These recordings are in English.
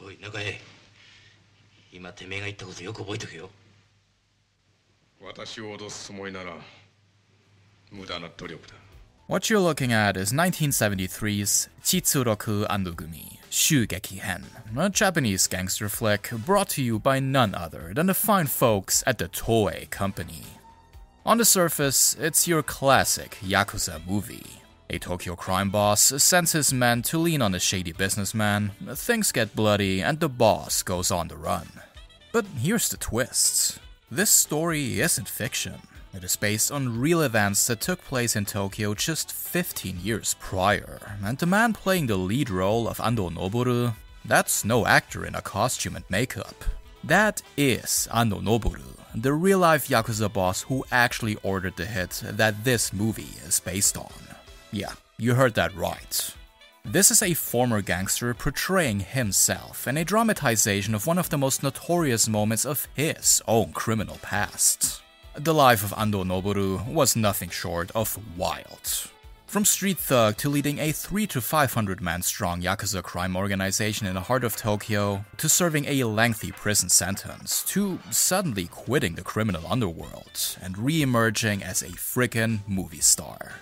おい。中江。今てめえが言ったことよく覚えとけよ。私を脅すつもりなら無駄な努力だ。What you're looking at is 1973's Jitsuroku Andogumi, Shugeki Hen, a Japanese gangster flick brought to you by none other than the fine folks at the Toei Company. On the surface, it's your classic Yakuza movie, a Tokyo crime boss sends his men to lean on a shady businessman, things get bloody, and the boss goes on the run. But here's the twist this story isn't fiction. It is based on real events that took place in Tokyo just 15 years prior, and the man playing the lead role of Ando Noboru, that's no actor in a costume and makeup. That is Ando Noboru, the real life Yakuza boss who actually ordered the hit that this movie is based on. Yeah, you heard that right. This is a former gangster portraying himself in a dramatization of one of the most notorious moments of his own criminal past. The life of Ando Noboru was nothing short of wild. From street thug to leading a 3 to 500 man strong Yakuza crime organization in the heart of Tokyo, to serving a lengthy prison sentence, to suddenly quitting the criminal underworld and re emerging as a frickin' movie star.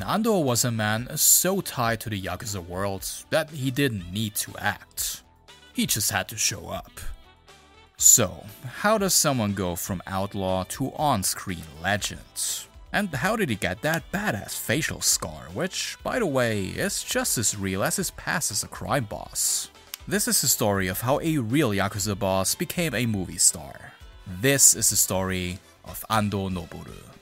Ando was a man so tied to the Yakuza world that he didn't need to act. He just had to show up. So, how does someone go from outlaw to on screen legend? And how did he get that badass facial scar, which, by the way, is just as real as his past as a crime boss? This is the story of how a real Yakuza boss became a movie star. This is the story of Ando Noboru.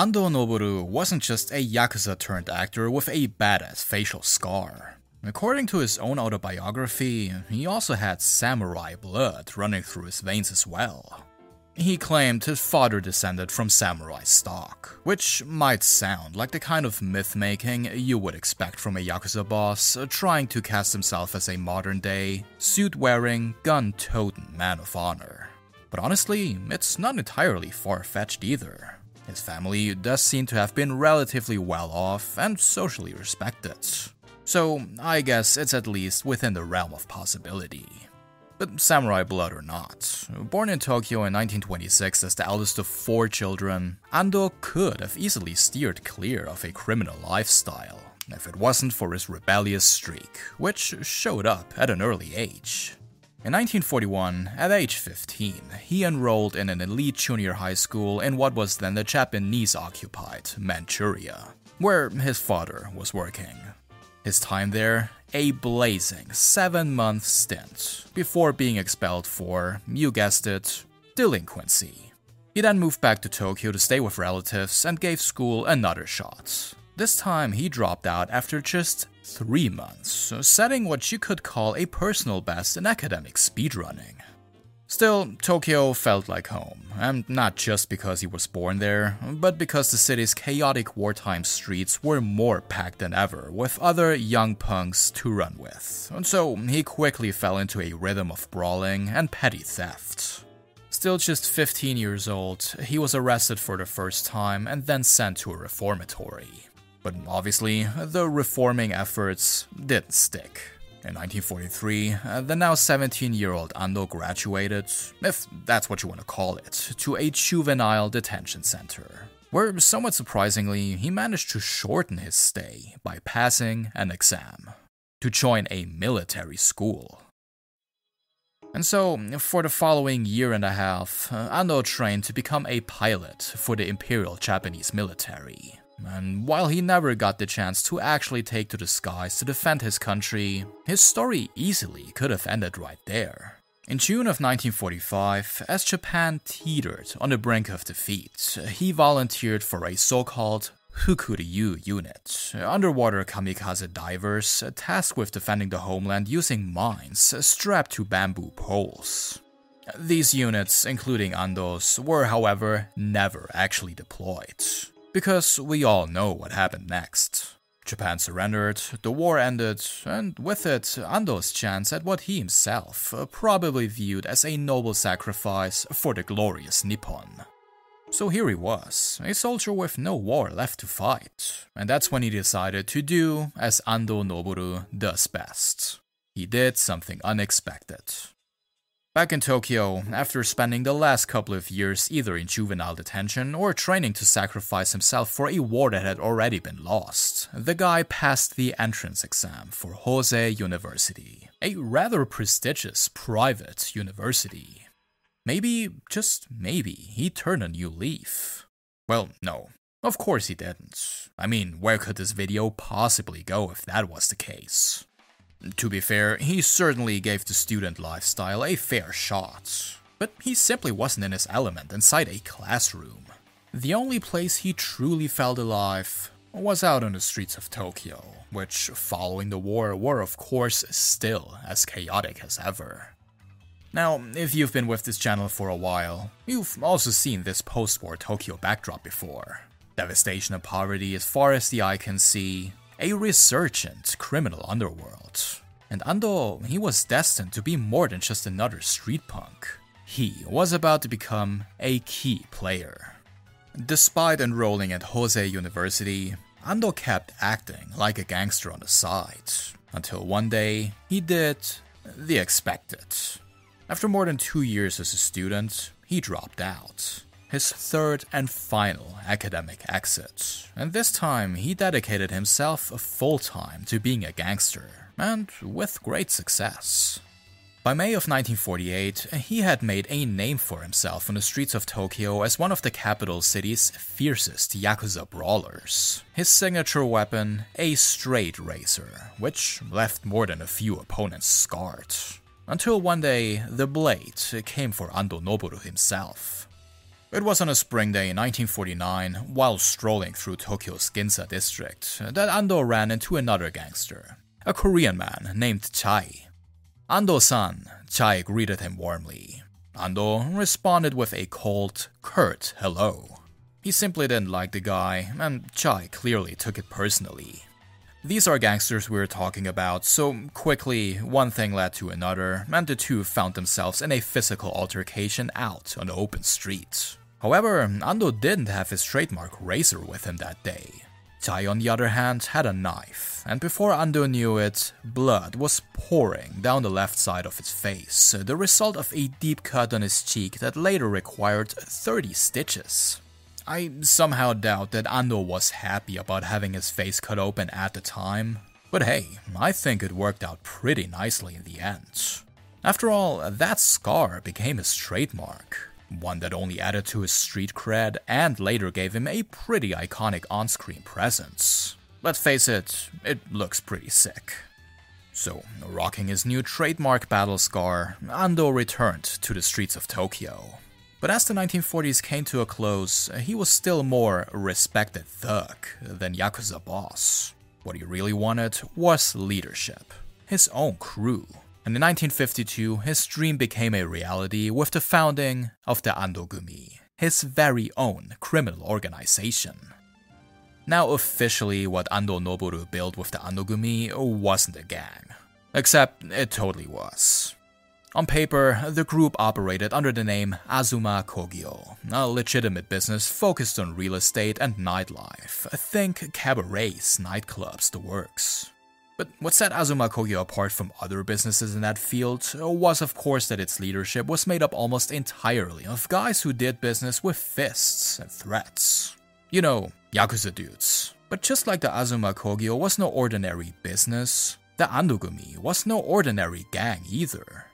Ando Noboru wasn't just a Yakuza turned actor with a badass facial scar. According to his own autobiography, he also had samurai blood running through his veins as well. He claimed his father descended from samurai stock, which might sound like the kind of myth making you would expect from a Yakuza boss trying to cast himself as a modern day, suit wearing, gun toting man of honor. But honestly, it's not entirely far fetched either. His family does seem to have been relatively well off and socially respected. So, I guess it's at least within the realm of possibility. But samurai blood or not, born in Tokyo in 1926 as the eldest of four children, Ando could have easily steered clear of a criminal lifestyle if it wasn't for his rebellious streak, which showed up at an early age. In 1941, at age 15, he enrolled in an elite junior high school in what was then the Japanese occupied Manchuria, where his father was working. His time there, a blazing seven month stint before being expelled for, you guessed it, delinquency. He then moved back to Tokyo to stay with relatives and gave school another shot. This time, he dropped out after just three months, setting what you could call a personal best in academic speedrunning. Still, Tokyo felt like home, and not just because he was born there, but because the city's chaotic wartime streets were more packed than ever with other young punks to run with, and so he quickly fell into a rhythm of brawling and petty theft. Still just 15 years old, he was arrested for the first time and then sent to a reformatory. But obviously, the reforming efforts didn't stick. In 1943, uh, the now 17 year old Ando graduated, if that's what you want to call it, to a juvenile detention center, where somewhat surprisingly, he managed to shorten his stay by passing an exam to join a military school. And so, for the following year and a half, uh, Ando trained to become a pilot for the Imperial Japanese military. And while he never got the chance to actually take to the skies to defend his country, his story easily could have ended right there. In June of 1945, as Japan teetered on the brink of defeat, he volunteered for a so called Fukuryu unit, underwater kamikaze divers tasked with defending the homeland using mines strapped to bamboo poles. These units, including Ando's, were, however, never actually deployed. Because we all know what happened next. Japan surrendered, the war ended, and with it, Ando's chance at what he himself uh, probably viewed as a noble sacrifice for the glorious Nippon. So here he was, a soldier with no war left to fight, and that's when he decided to do as Ando Noboru does best. He did something unexpected. Back in Tokyo, after spending the last couple of years either in juvenile detention or training to sacrifice himself for a war that had already been lost, the guy passed the entrance exam for Hosei University, a rather prestigious private university. Maybe, just maybe, he turned a new leaf. Well, no, of course he didn't. I mean, where could this video possibly go if that was the case? To be fair, he certainly gave the student lifestyle a fair shot, but he simply wasn't in his element inside a classroom. The only place he truly felt alive was out on the streets of Tokyo, which, following the war, were of course still as chaotic as ever. Now, if you've been with this channel for a while, you've also seen this post war Tokyo backdrop before. Devastation and poverty as far as the eye can see, a resurgent criminal underworld. And Ando, he was destined to be more than just another street punk. He was about to become a key player. Despite enrolling at Hosei University, Ando kept acting like a gangster on the side, until one day he did the expected. After more than two years as a student, he dropped out his third and final academic exit, and this time he dedicated himself full time to being a gangster, and with great success. By May of 1948, he had made a name for himself on the streets of Tokyo as one of the capital city's fiercest Yakuza brawlers. His signature weapon, a straight razor, which left more than a few opponents scarred. Until one day, the blade came for Ando Noboru himself. It was on a spring day in 1949, while strolling through Tokyo's Ginza district, that Ando ran into another gangster, a Korean man named Chai. Ando-san, Chai greeted him warmly. Ando responded with a cold, curt hello. He simply didn't like the guy, and Chai clearly took it personally. These are gangsters we are talking about, so quickly, one thing led to another, and the two found themselves in a physical altercation out on the open street. However, Ando didn't have his trademark razor with him that day. Tai, on the other hand, had a knife, and before Ando knew it, blood was pouring down the left side of his face, the result of a deep cut on his cheek that later required 30 stitches. I somehow doubt that Ando was happy about having his face cut open at the time, but hey, I think it worked out pretty nicely in the end. After all, that scar became his trademark, one that only added to his street cred and later gave him a pretty iconic on screen presence. Let's face it, it looks pretty sick. So, rocking his new trademark battle scar, Ando returned to the streets of Tokyo. But as the 1940s came to a close, he was still more respected thug than Yakuza boss. What he really wanted was leadership, his own crew, and in 1952, his dream became a reality with the founding of the Andogumi, his very own criminal organization. Now, officially, what Ando Noboru built with the Andogumi wasn't a gang. Except it totally was. On paper, the group operated under the name Azuma Kogyo, a legitimate business focused on real estate and nightlife. Think cabarets, nightclubs, the works. But what set Azuma Kogyo apart from other businesses in that field was, of course, that its leadership was made up almost entirely of guys who did business with fists and threats. You know, Yakuza dudes. But just like the Azuma Kogyo was no ordinary business, the Andogumi was no ordinary gang either.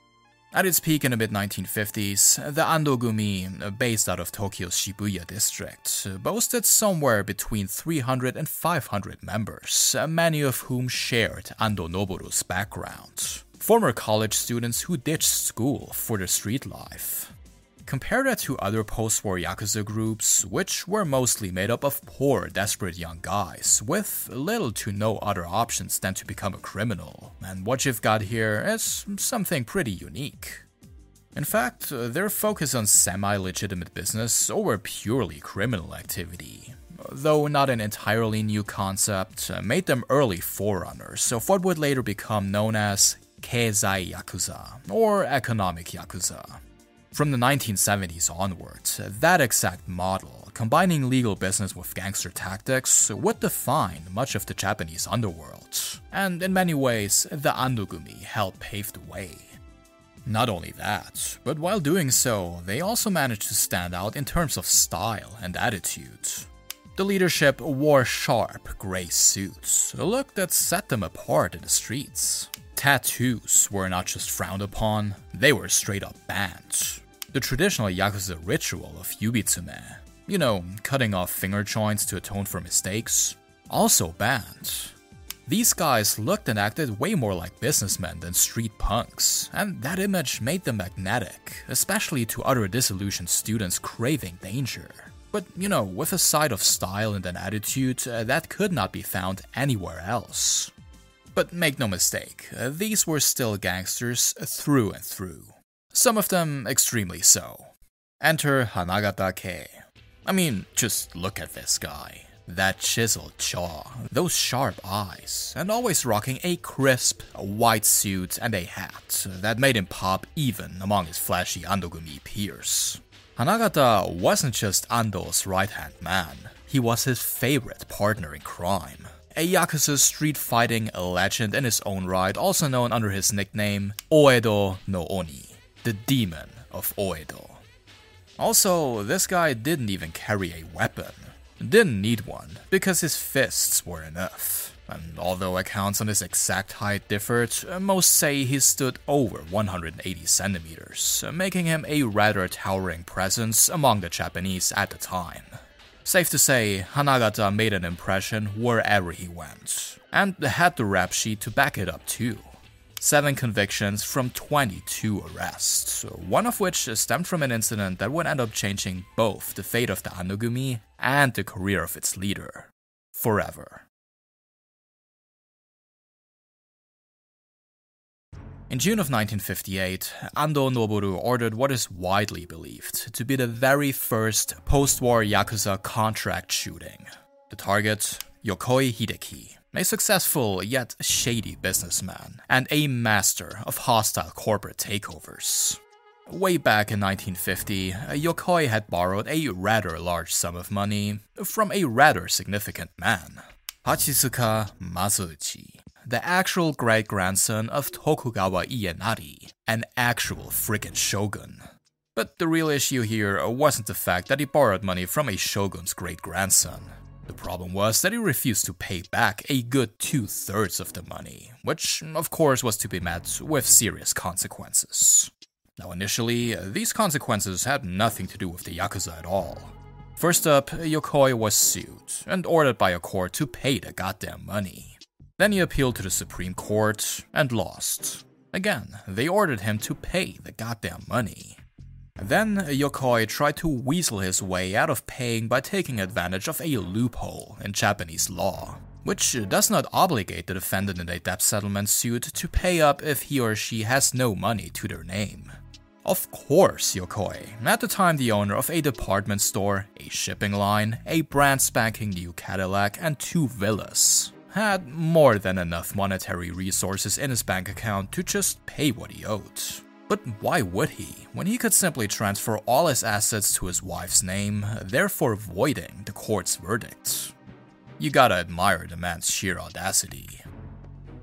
At its peak in the mid 1950s, the Andogumi, based out of Tokyo's Shibuya district, boasted somewhere between 300 and 500 members, many of whom shared Ando Noboru's background. Former college students who ditched school for the street life. Compare that to other post war Yakuza groups, which were mostly made up of poor, desperate young guys, with little to no other options than to become a criminal. And what you've got here is something pretty unique. In fact, their focus on semi legitimate business over purely criminal activity though not an entirely new concept, made them early forerunners of what would later become known as Keizai Yakuza, or Economic Yakuza. From the 1970s onwards, that exact model, combining legal business with gangster tactics, would define much of the Japanese underworld, and in many ways, the Andogumi helped pave the way. Not only that, but while doing so, they also managed to stand out in terms of style and attitude. The leadership wore sharp, grey suits, a look that set them apart in the streets. Tattoos were not just frowned upon, they were straight up banned the traditional Yakuza ritual of Yubitsume, you know, cutting off finger joints to atone for mistakes, also banned. These guys looked and acted way more like businessmen than street punks, and that image made them magnetic, especially to other disillusioned students craving danger. But, you know, with a side of style and an attitude uh, that could not be found anywhere else. But make no mistake, uh, these were still gangsters through and through some of them extremely so. Enter Hanagata Kei. I mean, just look at this guy. That chiseled jaw, those sharp eyes, and always rocking a crisp, white suit and a hat that made him pop even among his flashy Andogumi peers. Hanagata wasn't just Ando's right hand man, he was his favorite partner in crime. A Yakuza street fighting legend in his own right, also known under his nickname Oedo no Oni the demon of Oedo. Also, this guy didn't even carry a weapon. Didn't need one, because his fists were enough. And although accounts on his exact height differed, most say he stood over 180 centimeters, making him a rather towering presence among the Japanese at the time. Safe to say, Hanagata made an impression wherever he went, and had the rap sheet to back it up too. 7 convictions from 22 arrests, one of which stemmed from an incident that would end up changing both the fate of the Andogumi and the career of its leader. Forever. In June of 1958, Ando Noboru ordered what is widely believed to be the very first post war Yakuza contract shooting. The target, Yokoi Hideki, a successful yet shady businessman, and a master of hostile corporate takeovers. Way back in 1950, Yokoi had borrowed a rather large sum of money from a rather significant man, Hachisuka Masauji, the actual great grandson of Tokugawa Ienari, an actual friggin' shogun. But the real issue here wasn't the fact that he borrowed money from a shogun's great grandson. The problem was that he refused to pay back a good two thirds of the money, which, of course, was to be met with serious consequences. Now, initially, these consequences had nothing to do with the Yakuza at all. First up, Yokoi was sued and ordered by a court to pay the goddamn money. Then he appealed to the Supreme Court and lost. Again, they ordered him to pay the goddamn money. Then Yokoi tried to weasel his way out of paying by taking advantage of a loophole in Japanese law, which does not obligate the defendant in a debt settlement suit to pay up if he or she has no money to their name. Of course, Yokoi, at the time the owner of a department store, a shipping line, a brand spanking new Cadillac, and two villas, had more than enough monetary resources in his bank account to just pay what he owed. But why would he, when he could simply transfer all his assets to his wife's name, therefore voiding the court's verdict? You gotta admire the man's sheer audacity.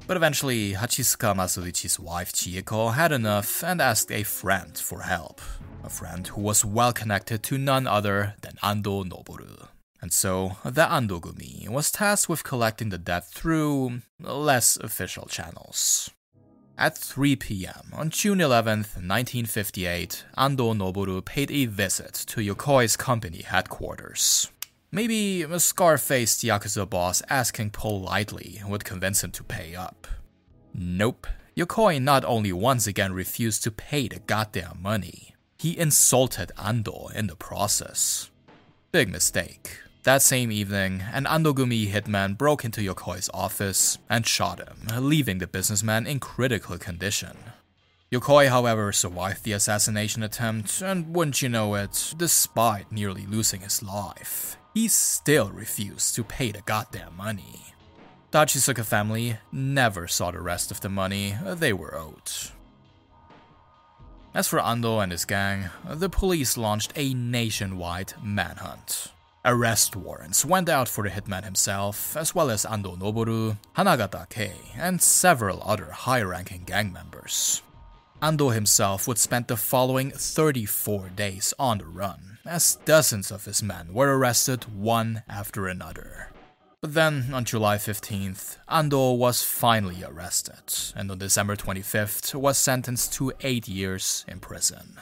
But eventually, Hachisuka Masauji's wife Chieko had enough and asked a friend for help. A friend who was well connected to none other than Ando Noboru. And so, the Andogumi was tasked with collecting the debt through less official channels. At 3 pm on June 11, 1958, Ando Noboru paid a visit to Yokoi's company headquarters. Maybe a scar-faced Yakuza boss asking politely would convince him to pay up. Nope. Yokoi not only once again refused to pay the goddamn money, he insulted Ando in the process. Big mistake. That same evening, an Andogumi hitman broke into Yokoi's office and shot him, leaving the businessman in critical condition. Yokoi, however, survived the assassination attempt, and wouldn't you know it, despite nearly losing his life. he still refused to pay the goddamn money. The Hachisuka family never saw the rest of the money they were owed. As for Ando and his gang, the police launched a nationwide manhunt. Arrest warrants went out for the hitman himself, as well as Ando Noboru, Hanagata Kei, and several other high ranking gang members. Ando himself would spend the following 34 days on the run, as dozens of his men were arrested one after another. But then, on July 15th, Ando was finally arrested, and on December 25th was sentenced to 8 years in prison.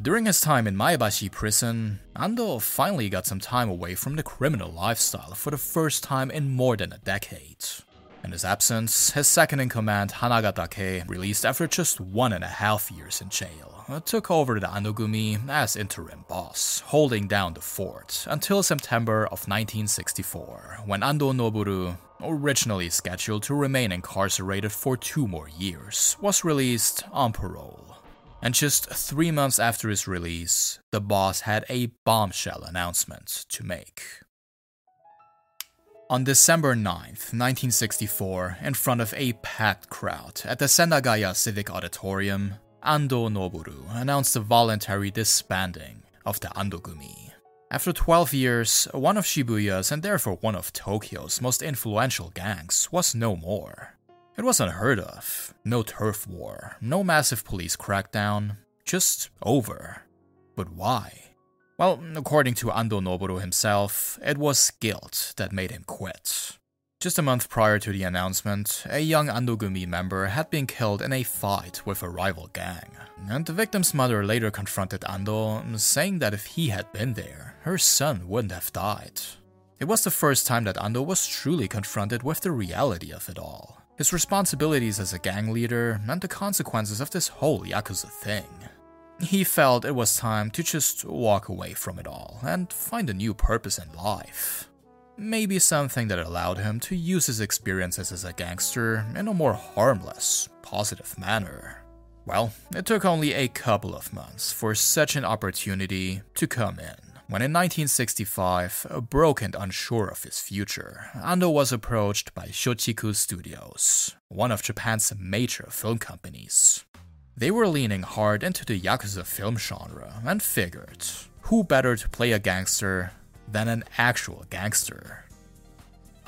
During his time in Maebashi prison, Ando finally got some time away from the criminal lifestyle for the first time in more than a decade. In his absence, his second in command, Hanagata Kei, released after just one and a half years in jail, took over the Andogumi as interim boss, holding down the fort until September of 1964, when Ando Noboru, originally scheduled to remain incarcerated for two more years, was released on parole. And just three months after his release, the boss had a bombshell announcement to make. On December 9th, 1964, in front of a packed crowd at the Sendagaya Civic Auditorium, Ando Noboru announced the voluntary disbanding of the Andogumi. After 12 years, one of Shibuya's and therefore one of Tokyo's most influential gangs was no more. It was unheard of. No turf war, no massive police crackdown, just over. But why? Well, according to Ando Noboru himself, it was guilt that made him quit. Just a month prior to the announcement, a young Andogumi member had been killed in a fight with a rival gang, and the victim's mother later confronted Ando, saying that if he had been there, her son wouldn't have died. It was the first time that Ando was truly confronted with the reality of it all his responsibilities as a gang leader, and the consequences of this whole Yakuza thing. He felt it was time to just walk away from it all and find a new purpose in life. Maybe something that allowed him to use his experiences as a gangster in a more harmless, positive manner. Well, it took only a couple of months for such an opportunity to come in when in 1965, broke and unsure of his future, Ando was approached by Shochiku Studios, one of Japan's major film companies. They were leaning hard into the Yakuza film genre and figured, who better to play a gangster than an actual gangster?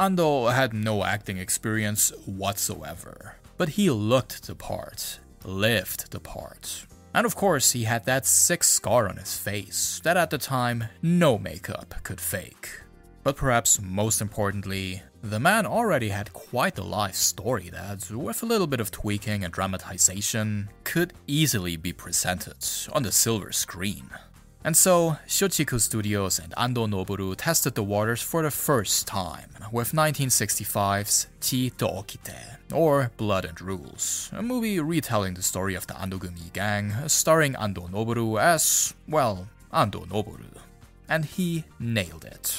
Ando had no acting experience whatsoever, but he looked the part, lived the part, and of course, he had that sick scar on his face that at the time no makeup could fake. But perhaps most importantly, the man already had quite a life story that, with a little bit of tweaking and dramatization, could easily be presented on the silver screen. And so, Shochiku Studios and Ando Noboru tested the waters for the first time with 1965's Chi to Okite, or Blood and Rules, a movie retelling the story of the Andogumi gang, starring Ando Noboru as, well, Ando Noboru. And he nailed it.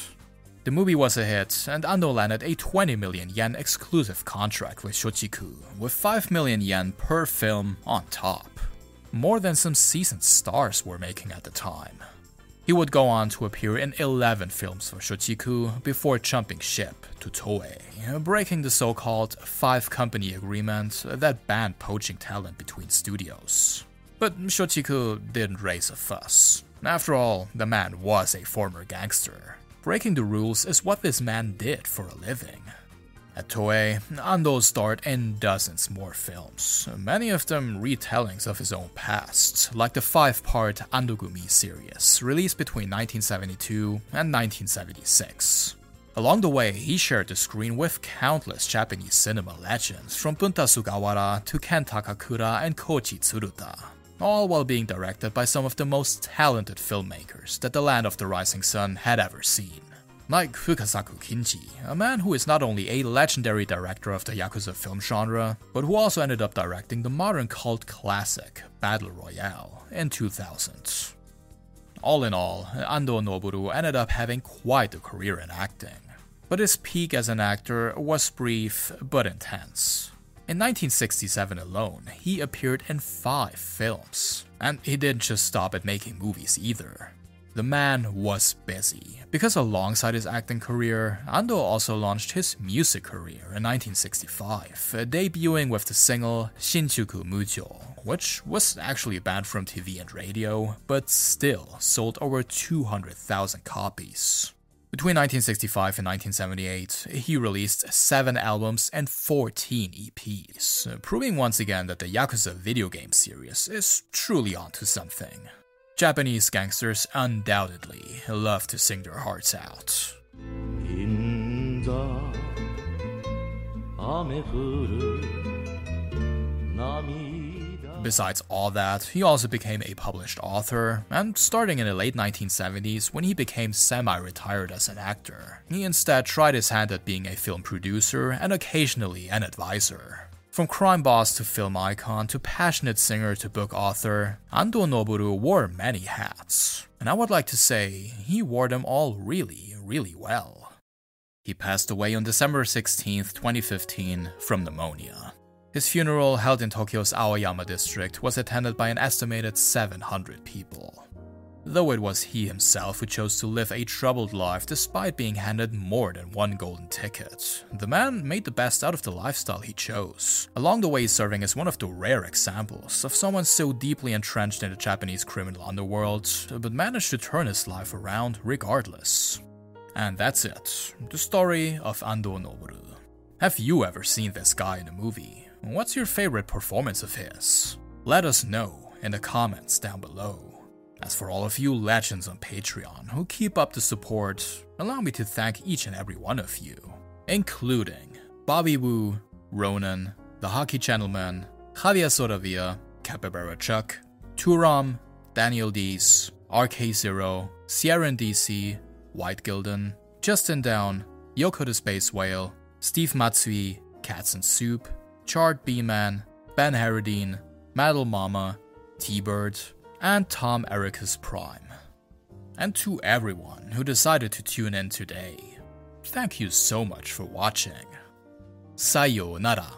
The movie was a hit, and Ando landed a 20 million yen exclusive contract with Shochiku, with 5 million yen per film on top. More than some seasoned stars were making at the time. He would go on to appear in 11 films for Shochiku before jumping ship to Toei, breaking the so called five company agreement that banned poaching talent between studios. But Shochiku didn't raise a fuss. After all, the man was a former gangster. Breaking the rules is what this man did for a living. At Toei, Ando starred in dozens more films, many of them retellings of his own past, like the five part Andogumi series, released between 1972 and 1976. Along the way, he shared the screen with countless Japanese cinema legends from Bunta Sugawara to Ken Takakura and Koji Tsuruta, all while being directed by some of the most talented filmmakers that the Land of the Rising Sun had ever seen like Fukasaku Kinji, a man who is not only a legendary director of the Yakuza film genre, but who also ended up directing the modern cult classic Battle Royale in 2000. All in all, Ando Noboru ended up having quite a career in acting, but his peak as an actor was brief but intense. In 1967 alone, he appeared in five films, and he didn't just stop at making movies either. The man was busy, because alongside his acting career, Ando also launched his music career in 1965, uh, debuting with the single Shinjuku Mujo, which was actually banned from TV and radio, but still sold over 200,000 copies. Between 1965 and 1978, he released 7 albums and 14 EPs, uh, proving once again that the Yakuza video game series is truly onto something. Japanese gangsters undoubtedly love to sing their hearts out. Besides all that, he also became a published author, and starting in the late 1970s, when he became semi retired as an actor, he instead tried his hand at being a film producer and occasionally an advisor. From crime boss to film icon to passionate singer to book author, Ando Noboru wore many hats, and I would like to say he wore them all really, really well. He passed away on December 16, 2015, from pneumonia. His funeral, held in Tokyo's Aoyama district, was attended by an estimated 700 people. Though it was he himself who chose to live a troubled life despite being handed more than one golden ticket, the man made the best out of the lifestyle he chose, along the way serving as one of the rare examples of someone so deeply entrenched in the Japanese criminal underworld, but managed to turn his life around regardless. And that's it, the story of Ando Noboru. Have you ever seen this guy in a movie? What's your favorite performance of his? Let us know in the comments down below. As for all of you legends on Patreon who keep up the support, allow me to thank each and every one of you, including Bobby Wu, Ronan, The Hockey Gentleman, Javier Soravia, Capybara Chuck, Turam, Daniel Dees, RK0, Sierra DC, White Gilden, Justin Down, Yoko the Space Whale, Steve Matsui, Cats and Soup, Chart B-Man, Ben Harradine, Metal Mama, T-Bird, and Tom Ericus Prime. And to everyone who decided to tune in today, thank you so much for watching. Sayonara.